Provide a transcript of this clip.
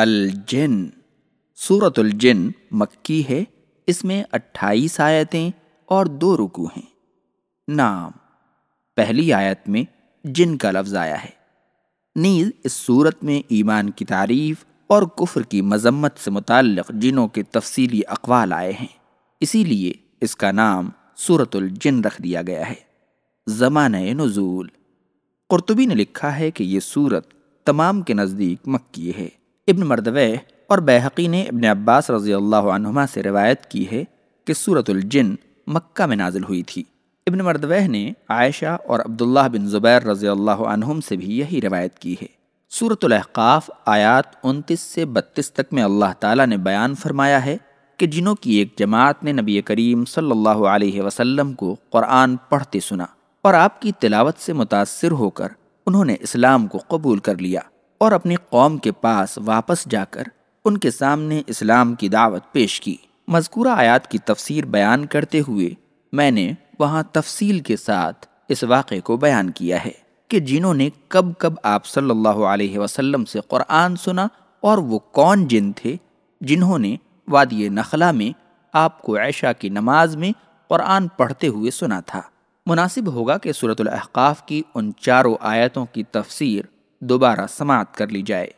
الجن۔ صورت الجن مکی ہے۔ اس میں اٹھائیس آیتیں اور دو رکو ہیں۔ نام پہلی آیت میں جن کا لفظ آیا ہے۔ نیز، اس صورت میں ایمان کی تعریف اور کفر کی مذمت سے متعلق جنوں کے تفصیلی اقوال آئے ہیں۔ اسی لیے اس کا نام صورت الجن رکھ دیا گیا ہے۔ زمانہ نزول۔ قرطبی نے لکھا ہے کہ یہ صورت تمام کے نزدیک مکی ہے۔ ابن مردوے اور بحقی نے ابن عباس رضی اللہ عنہما سے روایت کی ہے کہ صورت الجن مکہ میں نازل ہوئی تھی۔ ابن مردوہ نے عائشہ اور عبداللہ بن زبیر رضی اللہ عنہم سے بھی یہی روایت کی ہے۔ صورت الاحقاف آیات انتیس سے بتیس تک میں اللہ تعالیٰ نے بیان فرمایا ہے کہ جنوں کی ایک جماعت نے نبی کریم صلی اللہ علیہ وسلم کو قرآن پڑھتے سنا اور آپ کی تلاوت سے متاثر ہو کر انہوں نے اسلام کو قبول کر لیا۔ اور اپنی قوم کے پاس واپس جا کر ان کے سامنے اسلام کی دعوت پیش کی۔ مذکورہ آیات کی تفسیر بیان کرتے ہوئے میں نے وہاں تفصیل کے ساتھ اس واقعے کو بیان کیا ہے کہ جنہوں نے کب کب آپ صلی اللہ علیہ وسلم سے قرآن سنا اور وہ کون جن تھے جنہوں نے وادی نخلا میں آپ کو عائشہ کی نماز میں قرآن پڑھتے ہوئے سنا تھا۔ مناسب ہوگا کہ صورت الاحقاف کی ان چاروں آیتوں کی تفسیر دوبارہ سماعت کر لی جائے۔